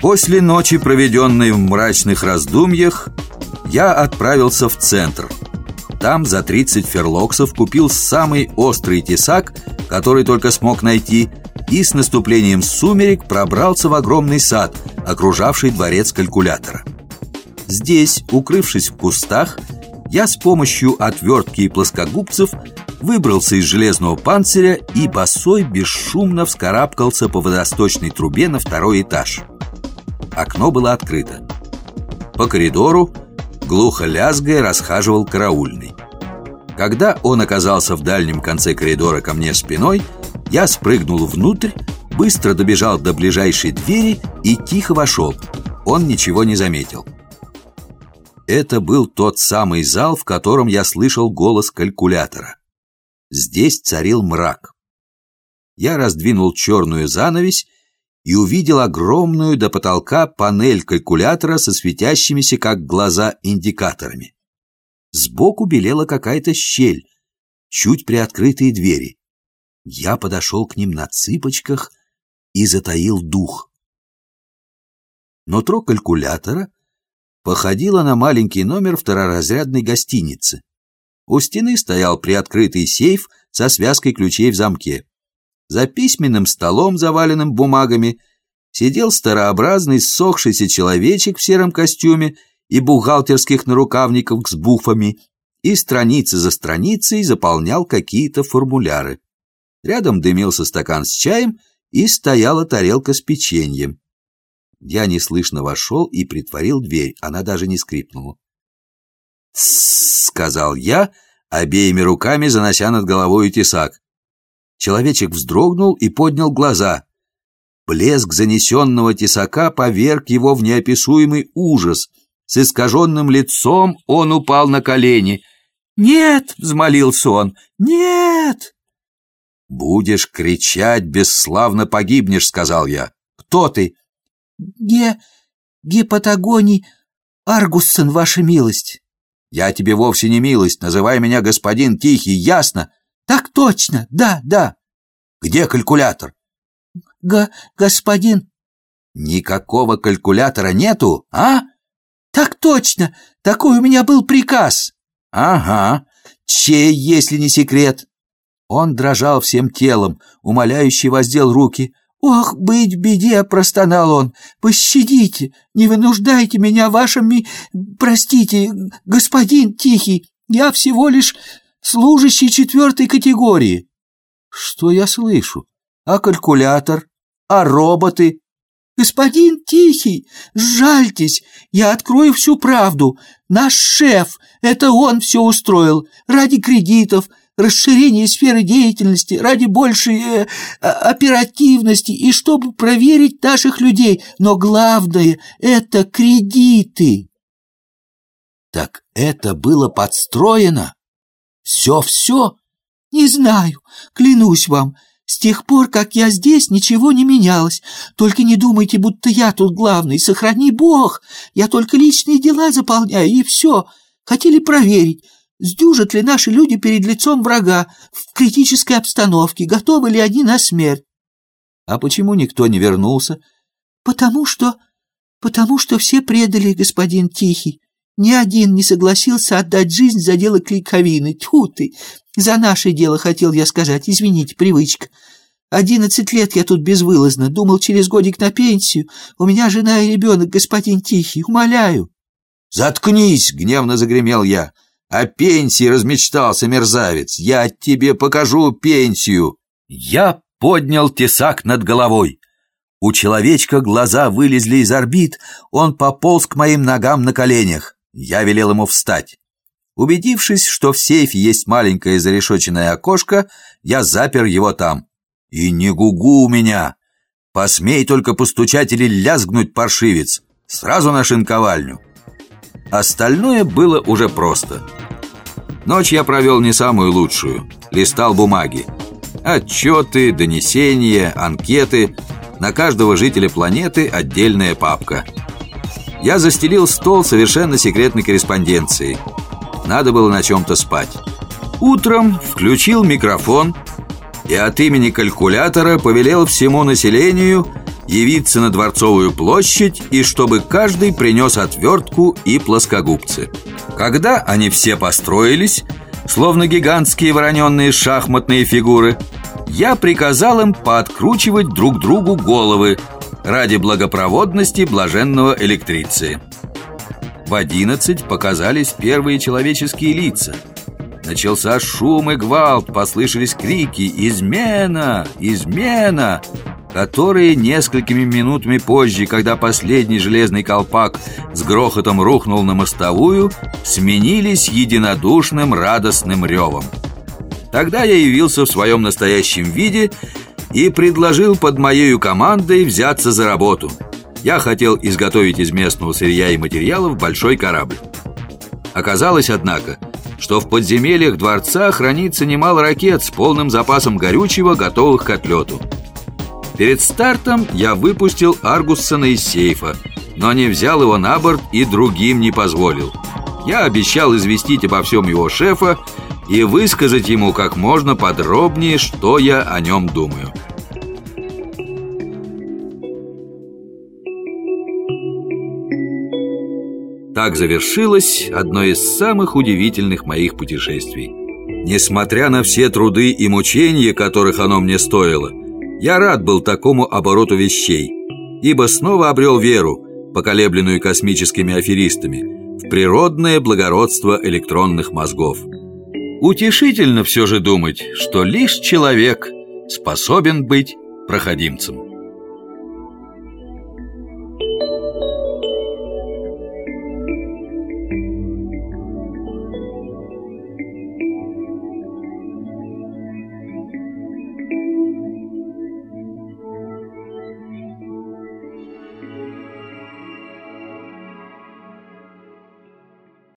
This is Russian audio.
После ночи, проведенной в мрачных раздумьях, я отправился в центр. Там за 30 ферлоксов купил самый острый тесак, который только смог найти, и с наступлением сумерек пробрался в огромный сад, окружавший дворец калькулятора. Здесь, укрывшись в кустах, я с помощью отвертки и плоскогубцев выбрался из железного панциря и босой бесшумно вскарабкался по водосточной трубе на второй этаж. Окно было открыто. По коридору, глухо лязгая, расхаживал караульный. Когда он оказался в дальнем конце коридора ко мне спиной, я спрыгнул внутрь, быстро добежал до ближайшей двери и тихо вошел. Он ничего не заметил. Это был тот самый зал, в котором я слышал голос калькулятора. Здесь царил мрак. Я раздвинул черную занавесь и увидел огромную до потолка панель калькулятора со светящимися, как глаза, индикаторами. Сбоку белела какая-то щель, чуть приоткрытые двери. Я подошел к ним на цыпочках и затаил дух. Нутро калькулятора походила на маленький номер второразрядной гостиницы. У стены стоял приоткрытый сейф со связкой ключей в замке. За письменным столом, заваленным бумагами, сидел старообразный ссохшийся человечек в сером костюме и бухгалтерских нарукавниках с буфами, и страницы за страницей заполнял какие-то формуляры. Рядом дымился стакан с чаем и стояла тарелка с печеньем. Я неслышно вошел и притворил дверь, она даже не скрипнула. «Тссс», — сказал я, обеими руками занося над головой тесак. Человечек вздрогнул и поднял глаза. Блеск занесенного тесака поверг его в неописуемый ужас. С искаженным лицом он упал на колени. «Нет!» — взмолился он. «Нет!» «Будешь кричать, бесславно погибнешь», — сказал я. «Кто ты?» «Ге... Гепатагоний Аргуссон, ваша милость». «Я тебе вовсе не милость, называй меня господин Тихий, ясно?» «Так точно, да, да». «Где калькулятор?» «Га... господин...» «Никакого калькулятора нету, а?» «Так точно, такой у меня был приказ». «Ага, чей, если не секрет?» Он дрожал всем телом, умоляюще воздел руки. «Ох, быть беде!» — простонал он. «Пощадите! Не вынуждайте меня вашими... Простите, господин Тихий, я всего лишь служащий четвертой категории». «Что я слышу? А калькулятор? А роботы?» «Господин Тихий, сжальтесь, я открою всю правду. Наш шеф, это он все устроил, ради кредитов, расширение сферы деятельности, ради большей э, оперативности и чтобы проверить наших людей. Но главное — это кредиты. Так это было подстроено? Все-все? Не знаю, клянусь вам. С тех пор, как я здесь, ничего не менялось. Только не думайте, будто я тут главный. Сохрани Бог. Я только личные дела заполняю, и все. Хотели проверить, Сдюжат ли наши люди перед лицом врага в критической обстановке? Готовы ли они на смерть? А почему никто не вернулся? Потому что... Потому что все предали, господин Тихий. Ни один не согласился отдать жизнь за дело клейковины. Тьфу ты! За наше дело, хотел я сказать. Извините, привычка. Одиннадцать лет я тут безвылазно. Думал, через годик на пенсию. У меня жена и ребенок, господин Тихий. Умоляю. «Заткнись!» — гневно загремел я. О пенсии размечтался мерзавец. Я тебе покажу пенсию. Я поднял тесак над головой. У человечка глаза вылезли из орбит, он пополз к моим ногам на коленях. Я велел ему встать. Убедившись, что в сейфе есть маленькое зарешоченное окошко, я запер его там. И не гугу у меня. Посмей только постучать или лязгнуть, паршивец. Сразу на шинковальню. Остальное было уже просто. Ночь я провел не самую лучшую. Листал бумаги. Отчеты, донесения, анкеты. На каждого жителя планеты отдельная папка. Я застелил стол совершенно секретной корреспонденции. Надо было на чем-то спать. Утром включил микрофон и от имени калькулятора повелел всему населению явиться на Дворцовую площадь и чтобы каждый принес отвертку и плоскогубцы. Когда они все построились, словно гигантские вороненные шахматные фигуры, я приказал им пооткручивать друг другу головы ради благопроводности блаженного электриции. В одиннадцать показались первые человеческие лица. Начался шум и гвалт, послышались крики «Измена! Измена!» которые несколькими минутами позже, когда последний железный колпак с грохотом рухнул на мостовую, сменились единодушным радостным ревом. Тогда я явился в своем настоящем виде и предложил под моей командой взяться за работу. Я хотел изготовить из местного сырья и материалов большой корабль. Оказалось, однако, что в подземельях дворца хранится немало ракет с полным запасом горючего, готовых к отлету. Перед стартом я выпустил Аргуссона из сейфа, но не взял его на борт и другим не позволил. Я обещал известить обо всем его шефа и высказать ему как можно подробнее, что я о нем думаю. Так завершилось одно из самых удивительных моих путешествий. Несмотря на все труды и мучения, которых оно мне стоило, я рад был такому обороту вещей, ибо снова обрел веру, поколебленную космическими аферистами, в природное благородство электронных мозгов. Утешительно все же думать, что лишь человек способен быть проходимцем.